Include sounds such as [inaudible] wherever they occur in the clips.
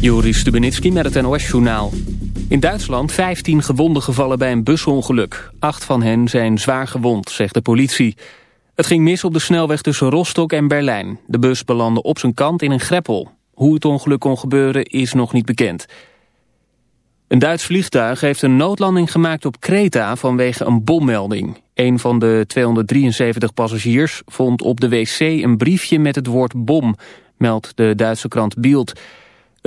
Joris Stubenitski met het NOS-journaal. In Duitsland 15 gewonden gevallen bij een busongeluk. Acht van hen zijn zwaar gewond, zegt de politie. Het ging mis op de snelweg tussen Rostock en Berlijn. De bus belandde op zijn kant in een greppel. Hoe het ongeluk kon gebeuren is nog niet bekend. Een Duits vliegtuig heeft een noodlanding gemaakt op Kreta vanwege een bommelding. Een van de 273 passagiers vond op de wc een briefje met het woord bom, meldt de Duitse krant Bild.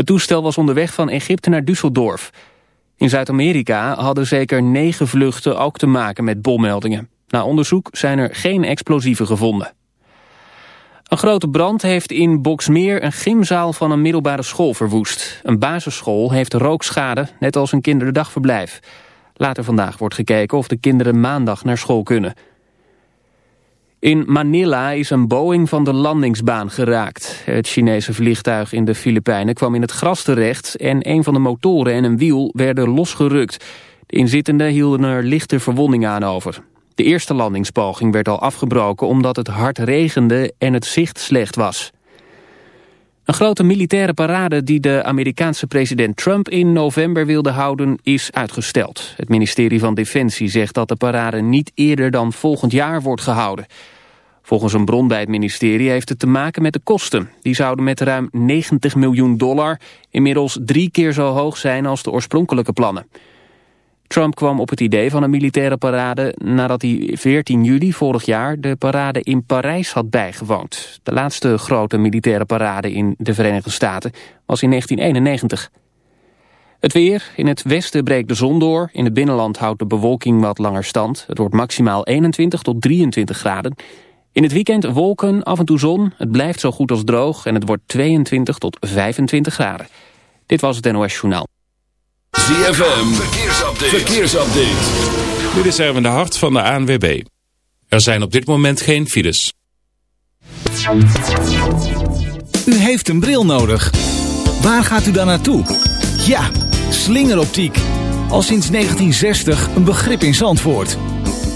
Het toestel was onderweg van Egypte naar Düsseldorf. In Zuid-Amerika hadden zeker negen vluchten ook te maken met bommeldingen. Na onderzoek zijn er geen explosieven gevonden. Een grote brand heeft in Boksmeer een gymzaal van een middelbare school verwoest. Een basisschool heeft rookschade, net als een kinderdagverblijf. Later vandaag wordt gekeken of de kinderen maandag naar school kunnen. In Manila is een Boeing van de landingsbaan geraakt. Het Chinese vliegtuig in de Filipijnen kwam in het gras terecht... en een van de motoren en een wiel werden losgerukt. De inzittenden hielden er lichte verwondingen aan over. De eerste landingspoging werd al afgebroken omdat het hard regende en het zicht slecht was. Een grote militaire parade die de Amerikaanse president Trump in november wilde houden is uitgesteld. Het ministerie van Defensie zegt dat de parade niet eerder dan volgend jaar wordt gehouden. Volgens een bron bij het ministerie heeft het te maken met de kosten. Die zouden met ruim 90 miljoen dollar inmiddels drie keer zo hoog zijn als de oorspronkelijke plannen. Trump kwam op het idee van een militaire parade nadat hij 14 juli vorig jaar de parade in Parijs had bijgewoond. De laatste grote militaire parade in de Verenigde Staten was in 1991. Het weer. In het westen breekt de zon door. In het binnenland houdt de bewolking wat langer stand. Het wordt maximaal 21 tot 23 graden. In het weekend wolken, af en toe zon. Het blijft zo goed als droog en het wordt 22 tot 25 graden. Dit was het NOS Journaal. ZFM, verkeersupdate. verkeersupdate. Dit is Erwin de Hart van de ANWB. Er zijn op dit moment geen files. U heeft een bril nodig. Waar gaat u dan naartoe? Ja, slingeroptiek. Al sinds 1960 een begrip in Zandvoort.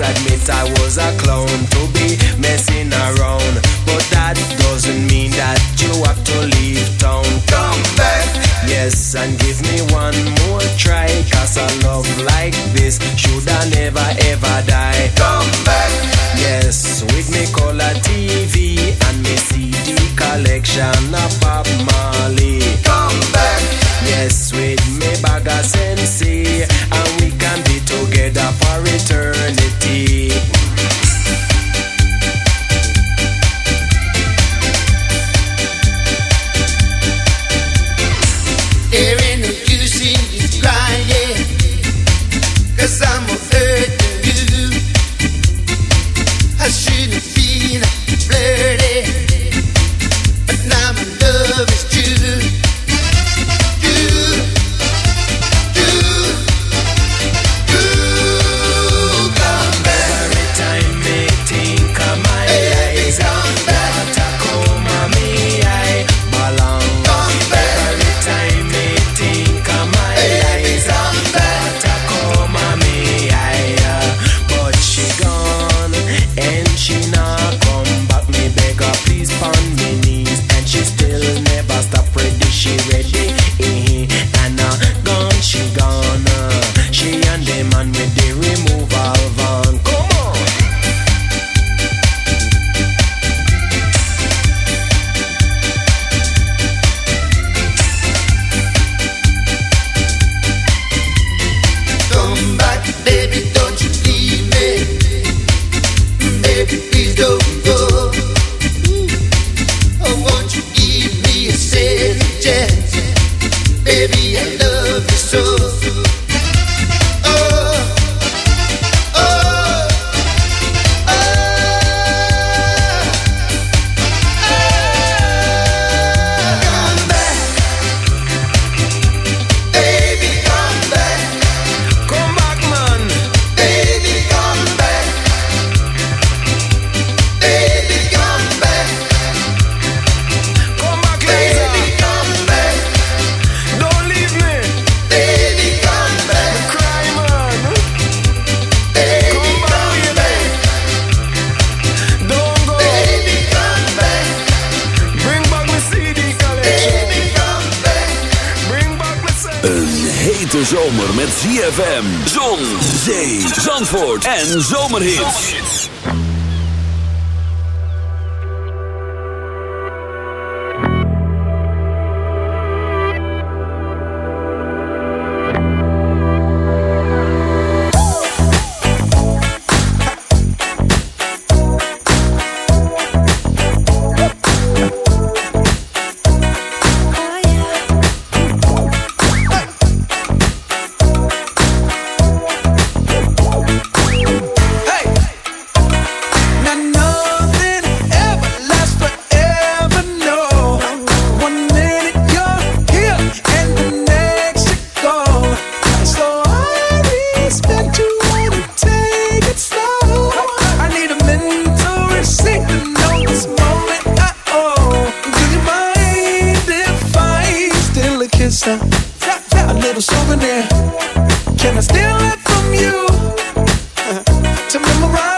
admit I was a clown. To be souvenir. Can I steal it from you [laughs] to memorize?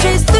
changes.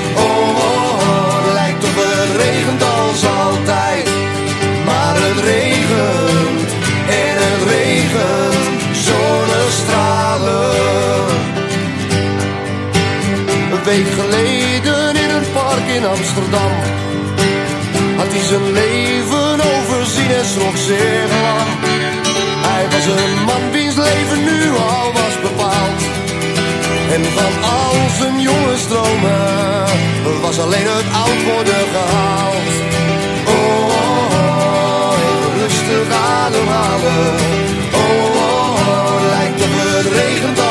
Week geleden in een park in Amsterdam had hij zijn leven overzien en schrok zeer lang. Hij was een man wiens leven nu al was bepaald. En van al zijn jonge stromen was alleen het oud worden gehaald. Oh, oh, oh, rustig ademhalen. Oh, oh, oh, lijkt op het regent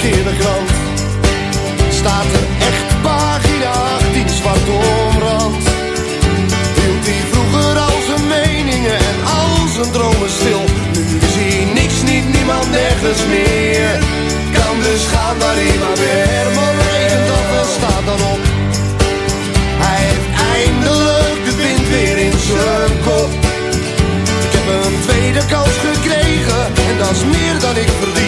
Honderd keer de krant. Staat er echt pagina 18 zwart omrand. Hield hij vroeger al zijn meningen en al zijn dromen stil. Nu is hij niks, niet niemand, nergens meer. Kan dus gaan waar hij maar weer. Herman regent af en staat dan op. Hij heeft eindelijk de wind weer in zijn kop. Ik heb een tweede kans gekregen en dat is meer dan ik verdien.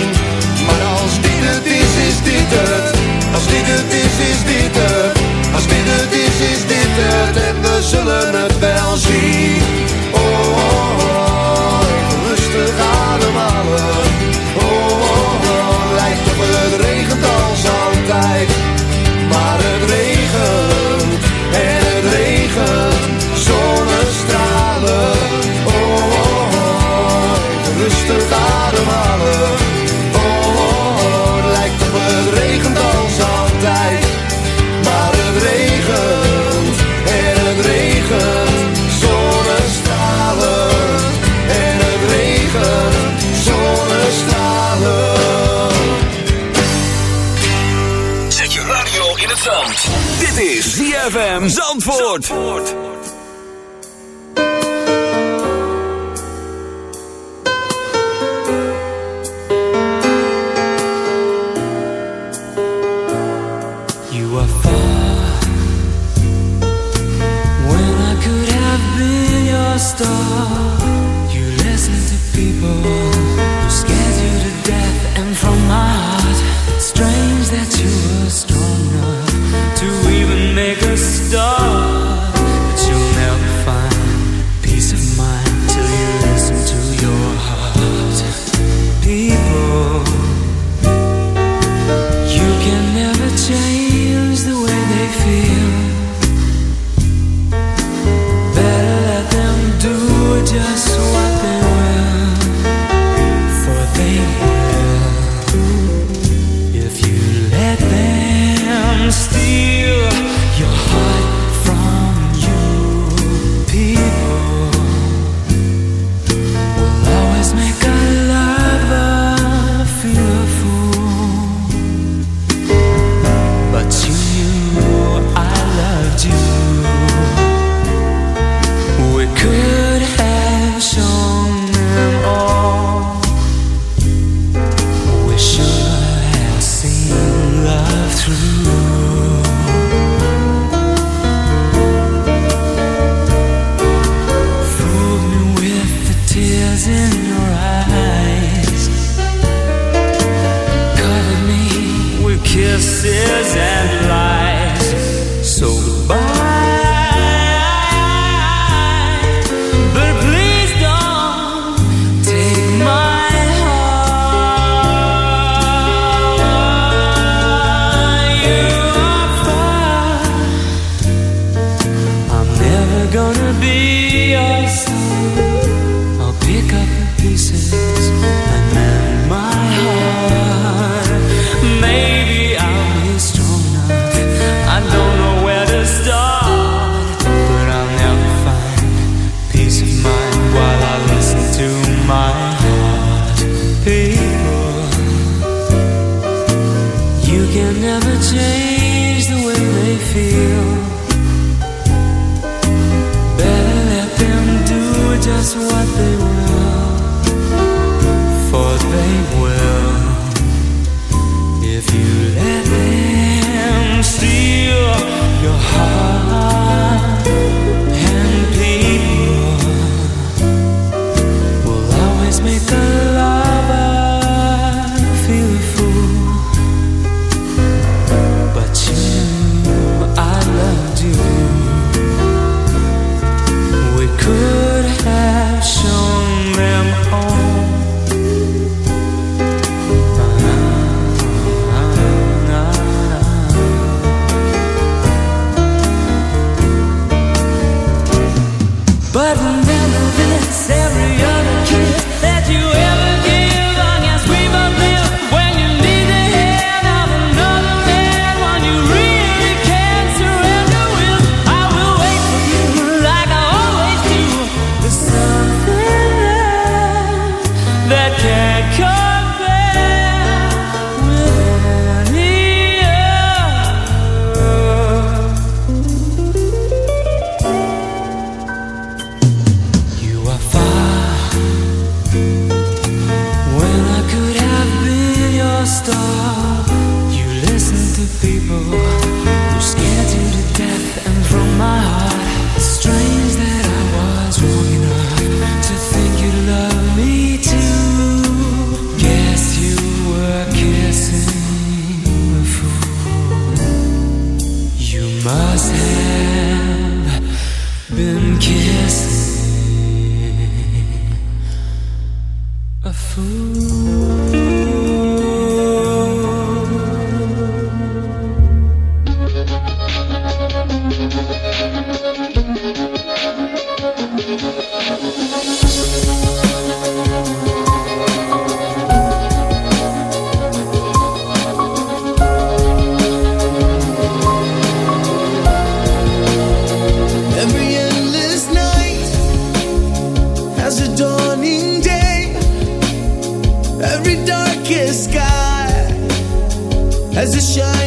Position.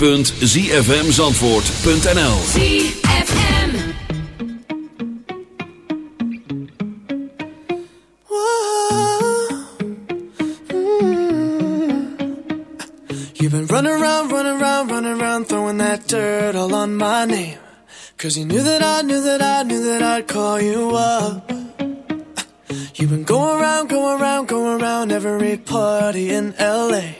www.zfmzandvoort.nl You've been running around, running around, running around Throwing that dirt all on my name. Cause you knew that I, knew that I, knew that I'd call you up. You've been going around, going around, going around Every party in L.A.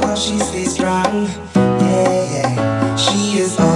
Cause she stays strong. Yeah, yeah. She is always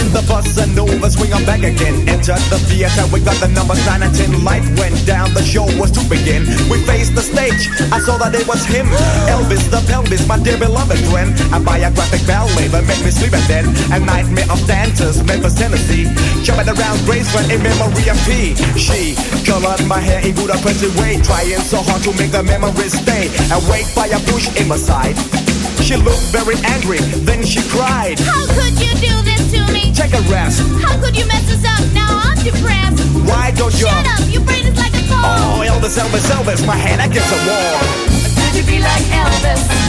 the bossa nova, swing on back again. Entered the theater, we got the numbers 9 and 10. Light went down, the show was to begin. We faced the stage, I saw that it was him. Elvis the pelvis, my dear beloved friend. A biographic ballet that made me sleep at then. A nightmare of dancers, Memphis, Tennessee. Jumping around Graceland in memory of P. She colored my hair in Budapest way, trying so hard to make the memories stay. Awake by a bush in my side. She looked very angry, then she cried. How could you do this? Take a rest. How could you mess us up? Now I'm depressed. Why don't you? Shut up, your brain is like a phone. Oh, Elvis, Elvis, Elvis, my hand against the wall. Could you be like Elvis?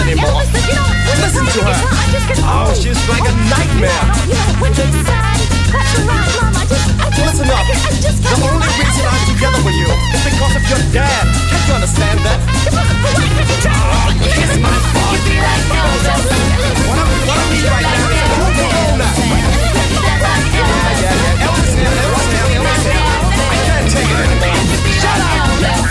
anymore. Yeah, listen, listen to her. Oh, she's like a nightmare. Listen up. The only reason I'm together with you is because of your dad. Can't you understand that? Oh, kiss my body like Moses. What are we, what are we right now? Hold on now. Yeah, yeah, Elvis, Elvis, Elvis, Elvis. I can't take it anymore. Shut up.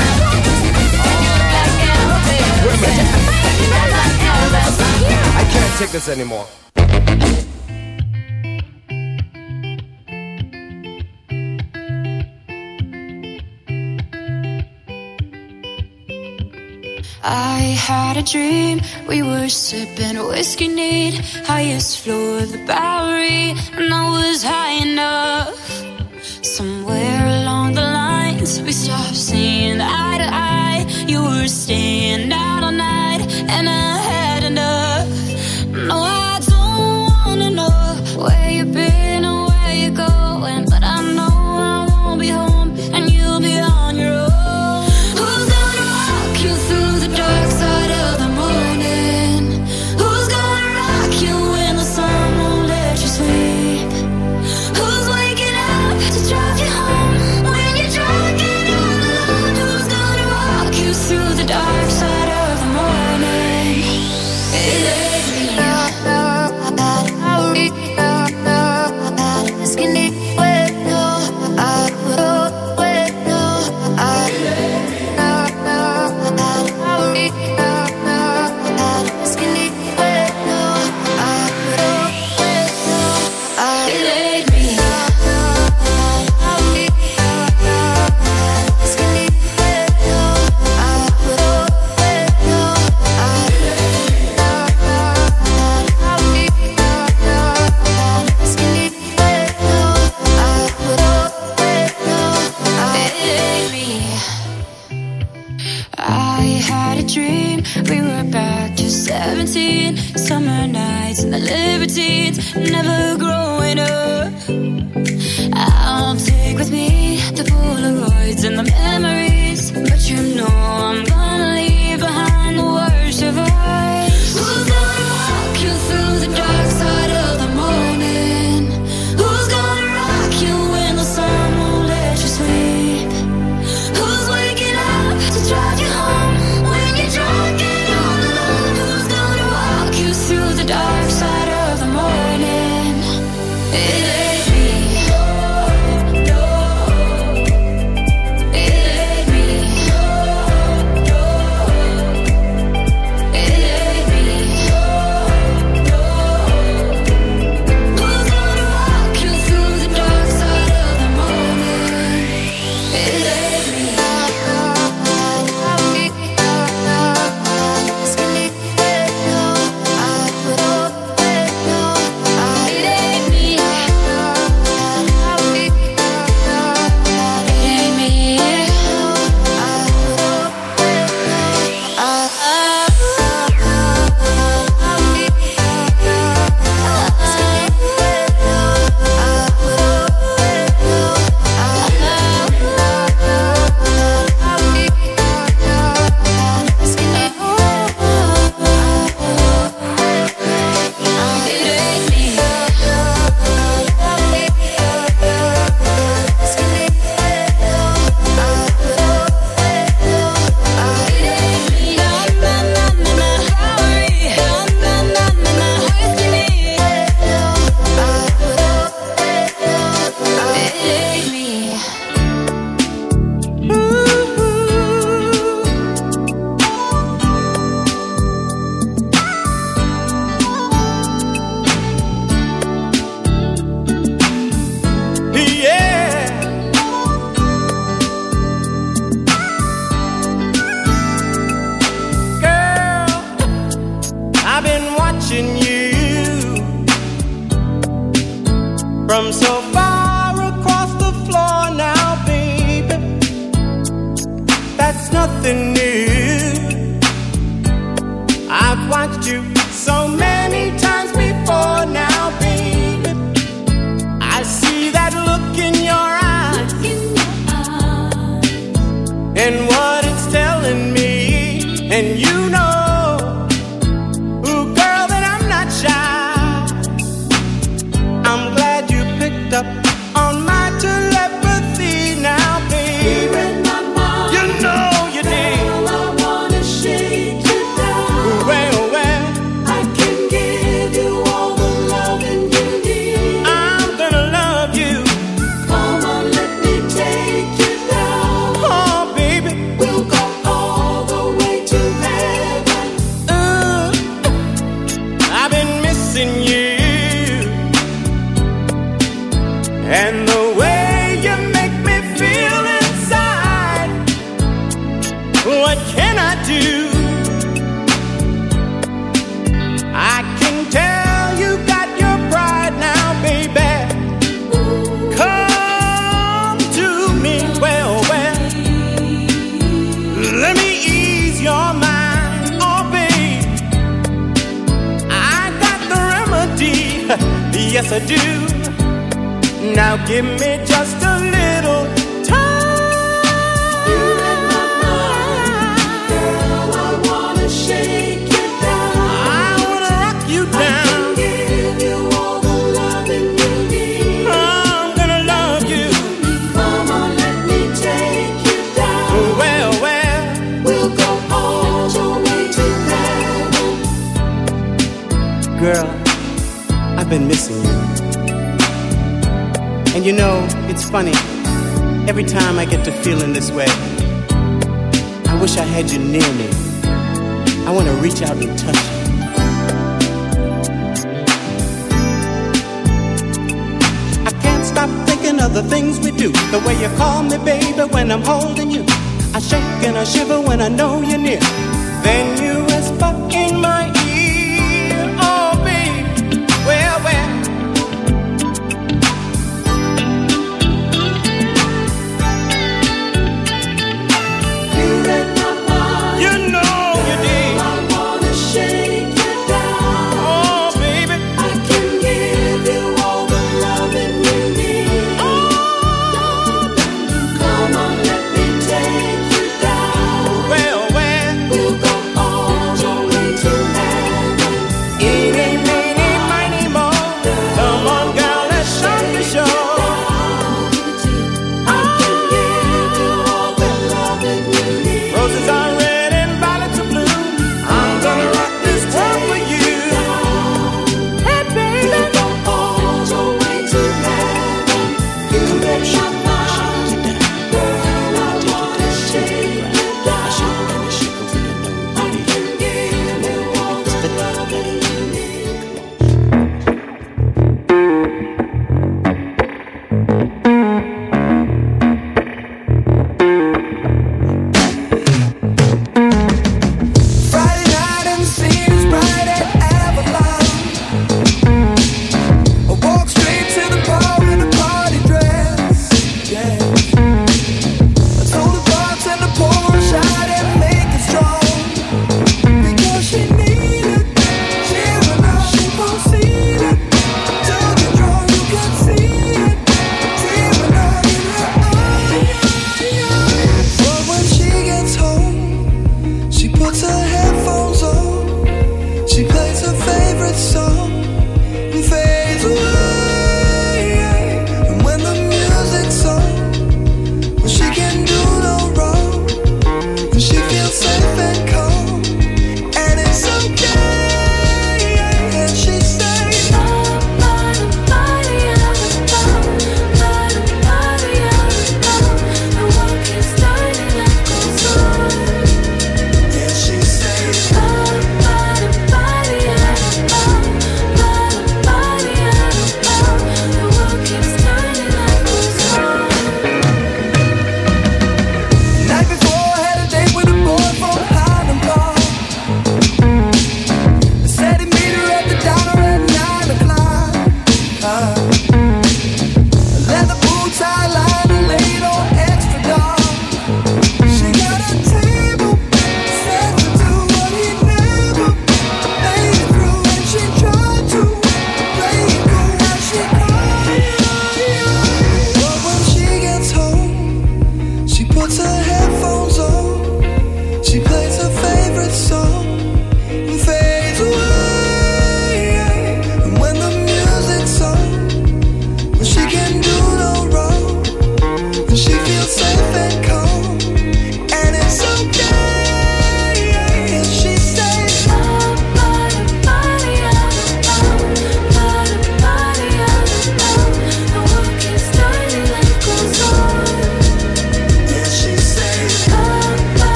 Can't take this anymore. I had a dream, we were sipping whiskey neat, highest floor of the Bowery, and I was high enough.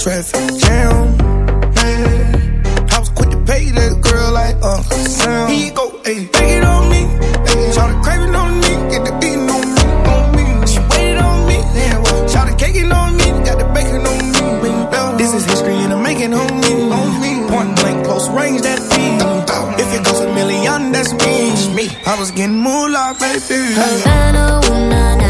traffic jam. Yeah. I was quick to pay that girl like Uncle Sam. He go, hey, take it on me. Hey, shout the craving on me, get the beating on me, on me. She waited on me, yeah. Shout the caking on me, got the bacon on me. This is history and I'm making on me. On me. Point blank, close range, that beat. If it goes a million, that's me. me. I was getting moolah, baby. Havana, ooh.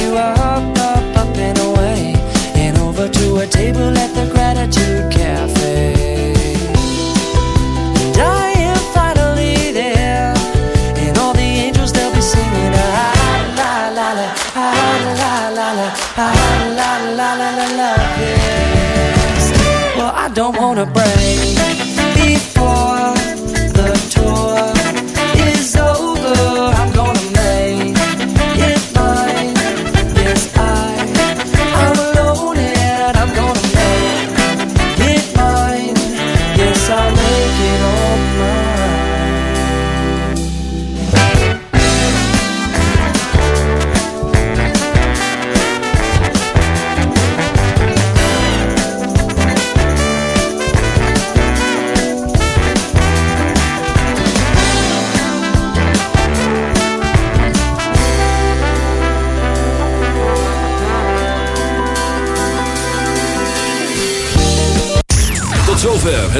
a.